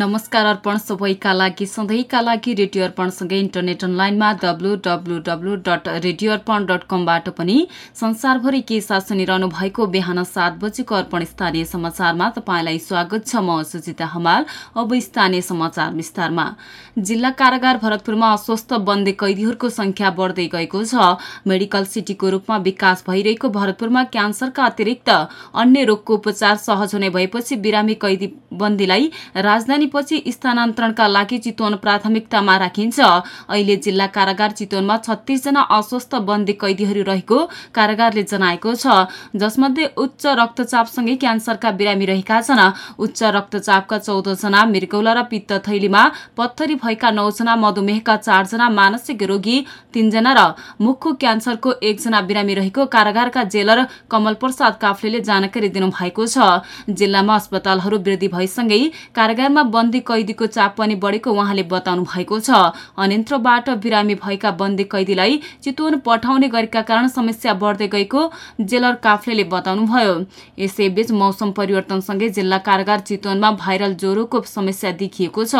नमस्कार अर्पण सबैका लागि सधैँका लागि रेडियो अर्पणसँगै इन्टरनेट अनलाइनमा W W W dot radio Arpan dot कमबाट पनि संसारभरि के साथ सुनिरहनु भएको बिहान सात बजेको अर्पण स्थानीय समाचारमा तपाईँलाई स्वागत छ। म सुजिता हमाल अब स्थानीय समाचार विस्तारमा। जिल्ला कारागार भरतपुरमा अस्वस्थ बन्दी कैदीहरूको संख्या बढ्दै गएको छ। मेडिकल सिटीको रूपमा विकास भइरहेको भरतपुरमा क्यान्सरका अतिरिक्त अन्य रोगको उपचार सहज हुने भएपछि बिरामी कैदी बन्दीलाई राजधानी पछि स्थानान्तरणका लागि चितवन प्राथमिकतामा राखिन्छ। अहिले जिल्ला कारागार चितवनमा छत्तीसजना अस्वस्थ बन्दी कैदीहरू रहेको कारागारले जनाएको छ। जसमध्ये उच्च रक्तचापसँगै क्यान्सरका बिरामी रहेका छन्। उच्च रक्तचापका चौधजना मृगौला र पित्त थैलीमा पत्थरी भएका नौजना मधुमेहका चारजना मानसिक रोगी तीनजना र मुखको क्यान्सरको एकजना बिरामी रहेको कारागारका जेलर कमल प्रसाद काफ्लेले जानकारी दिनुभएको छ। जिल्लामा अस्पतालहरू वृद्धि भएसँगै कारागारमा बन्दी कैदीको चाप पनि बढेको उहाँले बताउनु भएको छ। अनियन्त्रबाट बिरामी भएका बन्दी कैदीलाई चितवन पठाउने गरेका कारण समस्या बढ्दै गएको जेलर काफ्लेले बताउनुभयो। यसैबीच मौसम परिवर्तनसँगै जिल्ला कारागार चितवनमा भाइरल ज्वरोको समस्या देखिएको छ।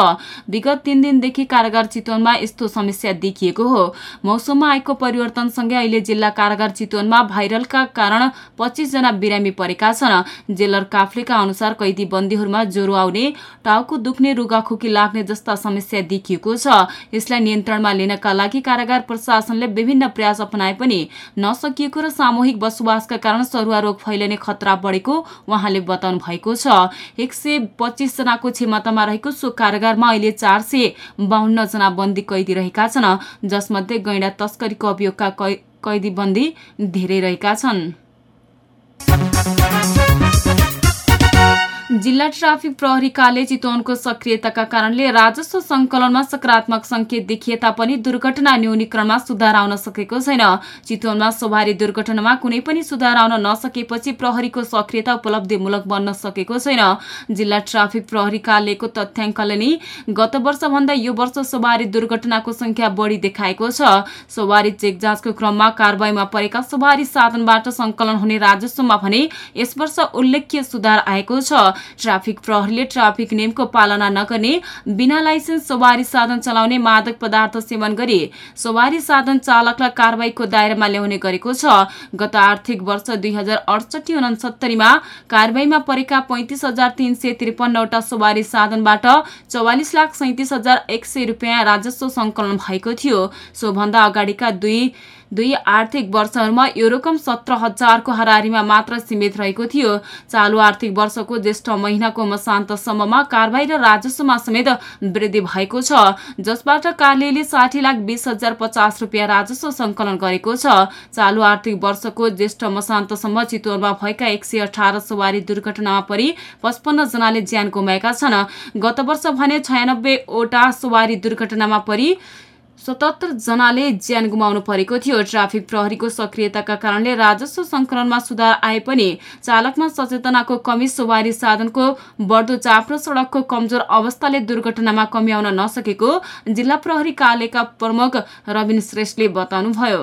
विगत तीन दिनदेखि कारागार चितवनमा यस्तो समस्या देखिएको हो। मौसममा आएको परिवर्तनसँगै अहिले जिल्ला कारागार चितवनमा भाइरलका कारण पच्चिसजना बिरामी परेका छन्। जेलर काफ्लेका अनुसार कैदी बन्दीहरूमा ज्वरो आउने टाउको दुख्ने रुगाखोकी लाग्ने जस्ता समस्या देखिएको छ। यसलाई नियन्त्रणमा लिनका लागि कारागार प्रशासनले विभिन्न प्रयास अपनाए पनि नसकिएको र सामूहिक बसोबासका कारण सरुवा रोग फैलिने खतरा बढेको उहाँले बताउनु भएको छ। एक सय पच्चिसजनाको क्षमतामा रहेको सो कारागारमा अहिले चार सय जना बन्दी कैदी रहेका छन् जसमध्ये गैँडा तस्करीको अभियोगका कैदी बन्दी धेरै रहेका छन्। जिल्ला ट्राफिक प्रहरीकाले चितवनको सक्रियताका कारणले राजस्व संकलनमा सकारात्मक संकेत देखिए तापनि दुर्घटना न्यूनीकरणमा सुधार आउन सकेको छैन। चितवनमा सवारी दुर्घटनामा कुनै पनि सुधार आउन नसकेपछि प्रहरीको सक्रियता उपलब्धिमूलक बन्न सकेको छैन। जिल्ला ट्राफिक प्रहरीकालेको तथ्याङ्कले नै गत वर्षभन्दा यो वर्ष सवारी दुर्घटनाको संख्या बढी देखाएको छ। सवारी चेक जाँचको क्रममा कारवाहीमा परेका सवारी साधनबाट संकलन हुने राजस्वमा भने यस वर्ष उल्लेख्य सुधार आएको छ। ट्राफिक प्रहरीले ट्राफिक नियमको पालना नगर्ने बिना लाइसेन्स सवारी साधन चलाउने मादक पदार्थ सेवन गरी सवारी साधन चालकलाई कारवाहीको दायरामा ल्याउने गरेको छ। गत आर्थिक वर्ष दुई हजार अडसठी उनसत्तरीमा कारवाहीमा परेका पैंतिस हजार तीन सय त्रिपन्नवटा सवारी साधनबाट चौवालिस लाख सैतिस हजार एक सय रुपियाँ राजस्व संकलन भएको थियो। सोभन्दा अगाडिका दुई दुई आर्थिक वर्षहरूमा यो रकम सत्र हजारको हारिमा मात्र सीमित रहेको थियो। चालु आर्थिक वर्षको ज्येष्ठ महिनाको मसान्तसम्ममा कारवाही र राजस्वमा समेत वृद्धि भएको छ जसबाट कार्यालयले साठी लाख बिस हजार पचास रुपियाँ राजस्व संकलन गरेको छ। चालु आर्थिक वर्षको ज्येष्ठ मसान्तसम्म चितवनमा भएका एक सय अठार सवारी दुर्घटनामा परि पचपन्न जनाले ज्यान गुमाएका छन्। गत वर्ष भने छयानब्बेवटा सवारी दुर्घटनामा परि सतहत्तर जनाले ज्यान गुमाउनु परेको थियो। ट्राफिक प्रहरीको सक्रियताका कारणले राजस्व संकलनमा सुधार आए पनि चालकमा सचेतनाको कमी सवारी साधनको बढ्दो चाप र सड़कको कमजोर अवस्थाले दुर्घटनामा कमी आउन नसकेको जिल्ला प्रहरी कार्यालयका प्रमुख रविन श्रेष्ठले बताउनुभयो।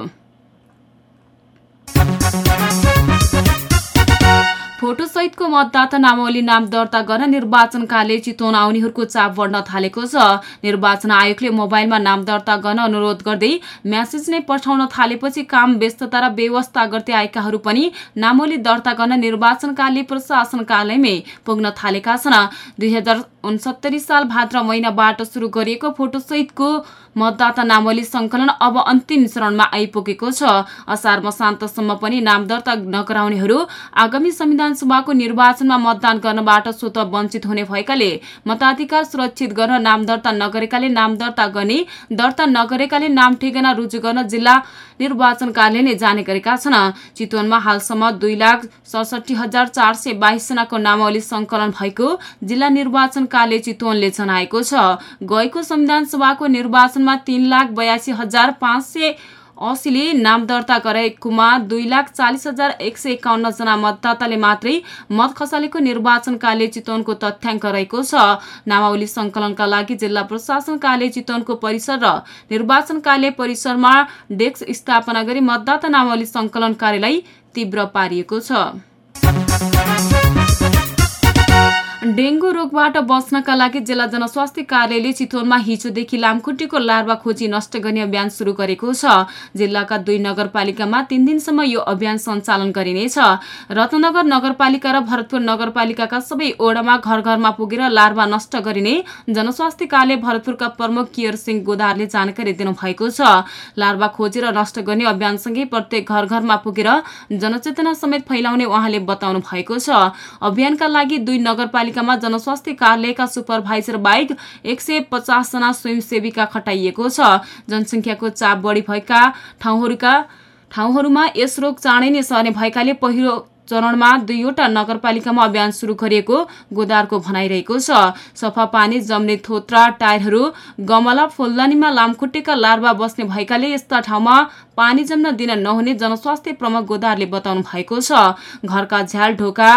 फोटोसहितको मतदाता नामावली नाम दर्ता गर्न निर्वाचन कार्यालय चितवन आउनेहरूको चाप बढ्न थालेको छ। निर्वाचन आयोगले मोबाइलमा नाम दर्ता गर्न अनुरोध गर्दै म्यासेज नै पठाउन थालेपछि काम व्यस्तता र व्यवस्था गर्दै आएकाहरू पनि नामावली दर्ता गर्न निर्वाचन कार्यालय प्रशासन कार्यालयमै पुग्न थालेका छन्। दुई साल भाद्र महिनाबाट सुरु गरिएको फोटोसहितको मतदाता नामावली संकलन अब अन्तिम चरणमा आइपुगेको छ। असार मसान्तसम्म पनि नाम दर्ता नगराउनेहरू आगामी संविधान सभाको निर्वाचनमा मतदान गर्नबाट स्वत वञ्चित हुने भएकाले मताधिकार सुरक्षित गर्न नाम दर्ता नगरेकाले नाम दर्ता गर्ने दर्ता नगरेकाले नाम ठेगाना रुजु गर्न जिल्ला निर्वाचन कार्यालयले जाने गरेका छन्। चितवनमा हालसम्म दुई लाख सडसठी हजार चार सय बाइसजनाको नामावली संकलन भएको जिल्ला निर्वाचन कार्यालय चितवनले जनाएको छ। गएको संविधान सभाको निर्वाचनमा तीन लाख बयासी हजार पाँच सय असीले नाम दर्ता गरेकोमा दुई लाख चालिस हजार एक सय एकाउन्न जना मतदाताले मात्रै मत खसालेको निर्वाचन कार्य चितवनको तथ्याङ्क रहेको छ। नामावली संकलनका लागि जिल्ला प्रशासन कार्य चितवनको परिसर र निर्वाचन कार्य परिसरमा डेस्क स्थापना गरी मतदाता नामावली संकलन कार्यलाई तीव्र पारिएको छ। डेङ्गु रोगबाट बच्नका लागि जिल्ला जनस्वास्थ्य कार्यालयले चितवनमा हिजोदेखि लामखुट्टेको लार्वा खोजी नष्ट गर्ने अभियान सुरु गरेको छ। जिल्लाका दुई नगरपालिकामा तीन दिनसम्म यो अभियान सञ्चालन गरिनेछ रत्नगर नगरपालिका र भरतपुर नगरपालिकाका सबै ओडामा घर घरमा पुगेर लार्वा नष्ट गरिने जनस्वास्थ्य कार्यालय भरतपुरका प्रमुख कियर सिंह गोदारले जानकारी दिनुभएको छ। लार्वा खोजेर नष्ट गर्ने अभियानसँगै प्रत्येक घर घरमा पुगेर जनचेतना समेत फैलाउने उहाँले बताउनु भएको छ। अभियानका लागि दुई नगरपालिका नगरपालिकामा जनस्वास्थ्य कार्यालयका सुपरभाइजर बाहेक एक सय पचासजना स्वयंसेविका खटाइएको छ। जनसङ्ख्याको चाप बढी भएका ठाउँहरूका ठाउँहरूमा यस रोग चाँडै नै सर्ने भएकाले पहिलो चरणमा दुईवटा नगरपालिकामा अभियान शुरू गरिएको गोदारको भनाइरहेको छ। सफा पानी जम्ने थोत्रा टायरहरू गमला फुलदानीमा लामखुट्टेका लार्वा बस्ने भएकाले यस्ता ठाउँमा पानी जम्न दिन नहुने जनस्वास्थ्य प्रमुख गोदारले बताउनु भएको छ। घरका झ्याल ढोका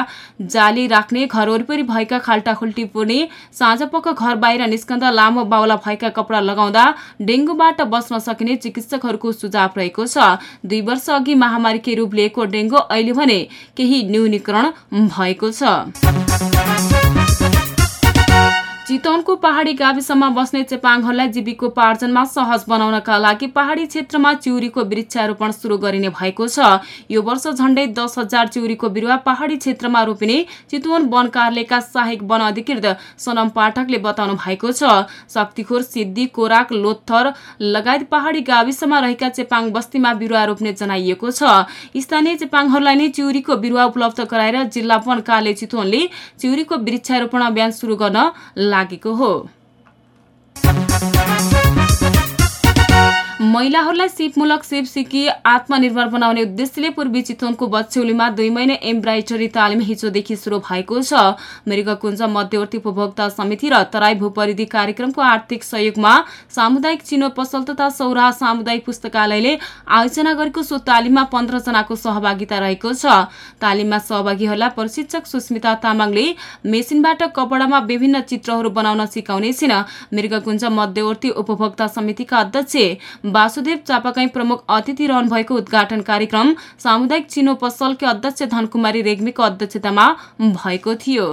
जाली राख्ने घर वरिपरि भएका खाल्टाखुल्टी पुर्ने साँझ पक्क घर बाहिर निस्कँदा लामो बाउला भएका कपडा लगाउँदा डेङ्गुबाट बस्न सकिने चिकित्सकहरूको सुझाव रहेको छ। दुई वर्ष अघि महामारीकै रूप लिएको डेङ्गु अहिले भने केही न्यूनीकरण भएको छ। चितवनको पहाडी गाविसमा बस्ने चेपाङहरूलाई जीविकोपार्जनमा सहज बनाउनका लागि पहाडी क्षेत्रमा चिउरीको वृक्षारोपण शुरू गरिने भएको छ। यो वर्ष झण्डै दस हजार चिउरीको बिरुवा पहाडी क्षेत्रमा रोपिने चितवन वन कार्यालयका सहायक वन अधिकृत सोनम पाठकले बताउनु भएको छ। शक्तिखोर सिद्धि कोराक लोत्थर लगायत पहाडी गाविसमा रहेका चेपाङ बस्तीमा बिरुवा रोप्ने जनाइएको छ। स्थानीय चेपाङहरूलाई नै चिउरीको बिरुवा उपलब्ध गराएर जिल्ला वन कार्यालय चितवनले चिउरीको वृक्षारोपण अभियान शुरू गर्न लागेको हो महिलाहरूलाई सिपमूलक सिप सिकी आत्मनिर्भर बनाउने उद्देश्यले पूर्वी चितवनको बच्चौलीमा दुई महिना एम्ब्राइडरी तालिम हिजोदेखि सुरु भएको छ। मृगकुञ्ज मध्यवर्ती उपभोक्ता समिति र तराई भूपरिधि कार्यक्रमको आर्थिक सहयोगमा सामुदायिक चिनो पसल तथा सौराहा सामुदायिक पुस्तकालयले आयोजना गरेको सो तालिममा पन्ध्रजनाको सहभागिता रहेको छ। तालिममा सहभागीहरूलाई प्रशिक्षक सुस्मिता तामाङले मेसिनबाट कपडामा विभिन्न चित्रहरू बनाउन सिकाउनेछिन् मृगकुञ्ज मध्यवर्ती उपभोक्ता समितिका अध्यक्ष वासुदेव चापाकाई प्रमुख अतिथि रहनुभएको उद्घाटन कार्यक्रम सामुदायिक चिनो पसलकी अध्यक्ष धनकुमारी रेग्मीको अध्यक्षतामा भएको थियो।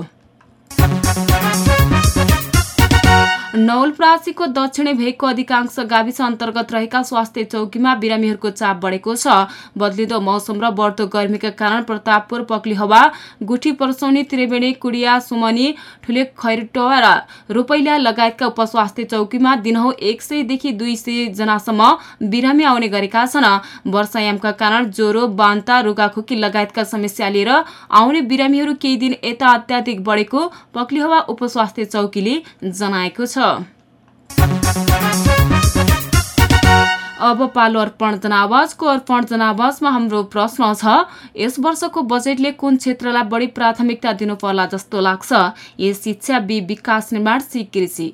नौलप्रासीको दक्षिणी भेगको अधिकांश गाविस अन्तर्गत रहेका स्वास्थ्य चौकीमा बिरामीहरूको चाप बढेको छ। बदलिँदो मौसम र बढ्दो गर्मीका कारण प्रतापपुर पक्लिहवा गुठी पर्सौनी त्रिवेणी कुडिया सुमनी ठुले खैरटोवा र रोपैला लगायतका उपस्वास्थ्य चौकीमा दिनहौ एक सयदेखि दुई सय जनासम्म बिरामी आउने गरेका छन्। वर्षायामका कारण ज्वरो बान्ता रुगाखोकी लगायतका समस्या लिएर आउने बिरामीहरू केही दिन यता अत्याधिक बढेको पक्लिहवा उपस्वास्थ्य चौकीले जनाएको छ। अब पालो अर्पण जनावाजको अर्पण जनावाजमा हाम्रो प्रश्न छ यस वर्षको बजेटले कुन क्षेत्रलाई बढी प्राथमिकता दिनुपर्ला जस्तो लाग्छ? ए शिक्षा बी विकास निर्माण सी कृषि।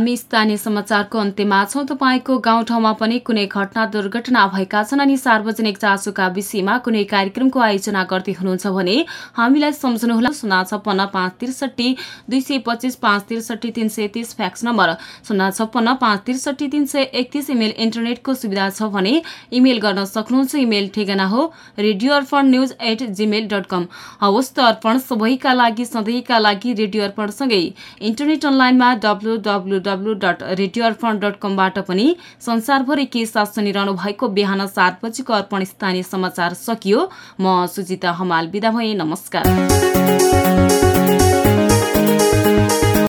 हामी स्थानीय समाचारको अन्त्यमा छौँ। तपाईँको गाउँठाउँमा पनि कुनै घटना दुर्घटना भएका छन् अनि सार्वजनिक चासोका विषयमा कुनै कार्यक्रमको आयोजना गर्दै हुनुहुन्छ भने हामीलाई सम्झनुहोला। शून्य छप्पन्न पाँच त्रिसठी दुई सय पच्चिस पाँच त्रिसठी तिन सय तिस फ्याक्स नम्बर। शून्य छप्पन्न पाँच त्रिसठी तिन सय एकतिस इमेल इन्टरनेटको सुविधा छ भने इमेल गर्न सक्नुहुन्छ। इमेल ठेगाना हो radio Arpan news at Gmail dot com हवस् त अर्पण सबैका लागि सधैँका लागि रेडियो अर्पणसँगै इन्टरनेट अनलाइनमा W W W dot radio Arpan dot कमबाट पनि संसारभरि के साथ सुनिरहनु भएको बिहान सात बजीको अर्पण स्थानीय समाचार सकियो। म सुजिता हमाल बिदा भएँ नमस्कार।